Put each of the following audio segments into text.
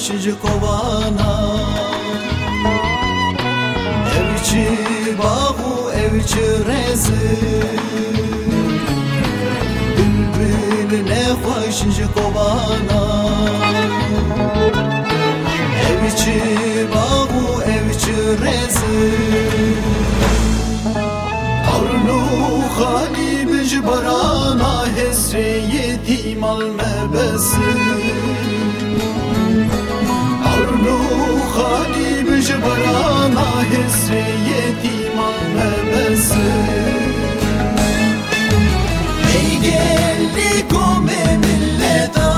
başıcı kovana. Evçi bağı evçi rezi Bülbüline başıcı kovana. Evçi bağı evçi rezi Arnu hali mecbarana hesri yetim al mebesi منو خالی بجبران حسریتی ما مبسه ای گلی کم ملتا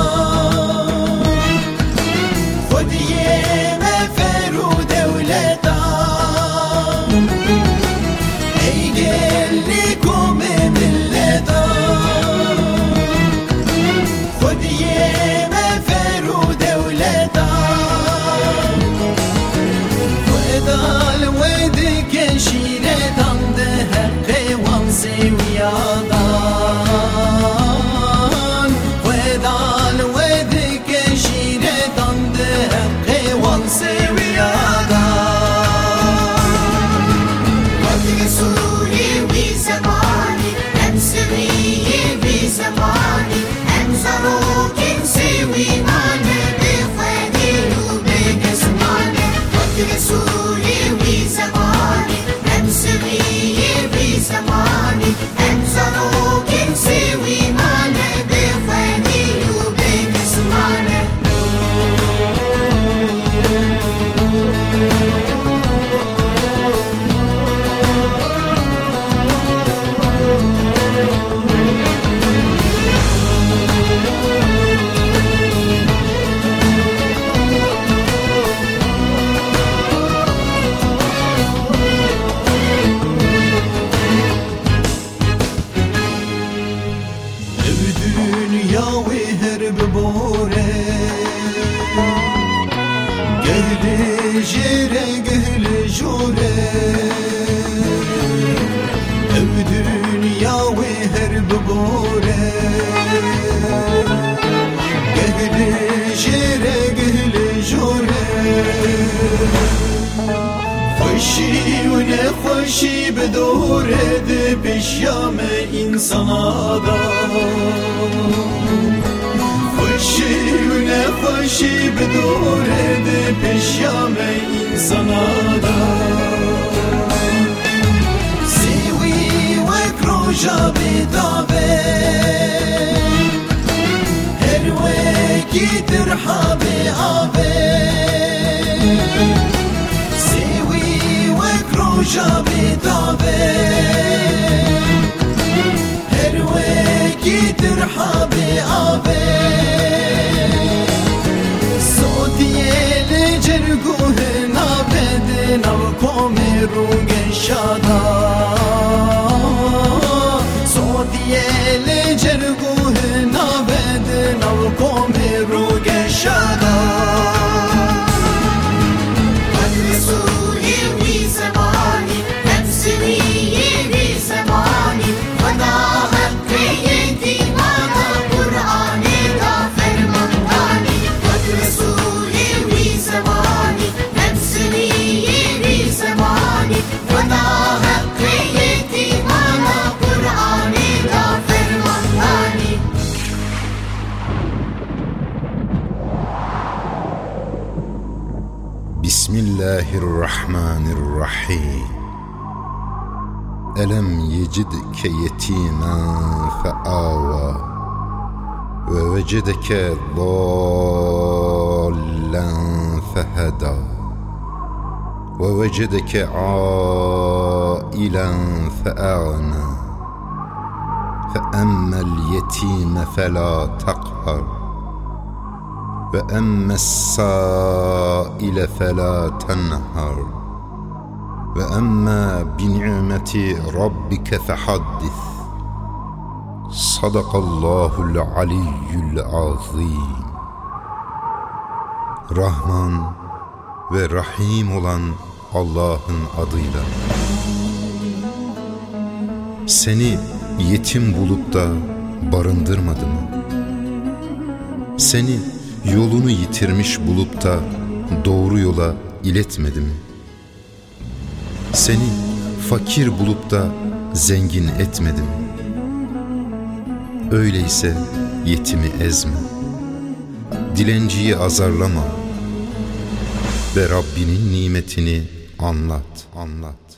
خودیه مفر و دولتا. ای گلی کم ملتا خودیه Dünya ve her bibore Gehli jere gehli jore Ev dünya ve her bibore Gehli خوشی و نخوشی به دوره ده پیشیام انسانا دا خوشی و نخوشی به دوره ده پیشیام انسانا دا سیوی و کروژا بیتابه هر وکی ترحاب آبه کروژا بیتابه هر وکی ترحاب آبه صوتیه لجرگوه نابد نو کوم روگ شادا صوتیه بسم الله الرحمن الرحيم. ألم يجدك يتيما فآوى ووجدك ضالا فهدى ووجدك عائلا فأغنى فأما اليتيم فلا تقهر. ve emmes saile fela tenhar ve emma bi ni'meti rabbike fehaddis sadakallahul aliyyul azim. Rahman ve Rahim olan Allah'ın adıyla. Seni yetim bulup da barındırmadı mı? Seni Yolunu yitirmiş bulup da doğru yola iletmedi mi? Seni fakir bulup da zengin etmedi mi? Öyleyse yetimi ezme. Dilenciyi azarlama ve Rabbinin nimetini anlat, anlat.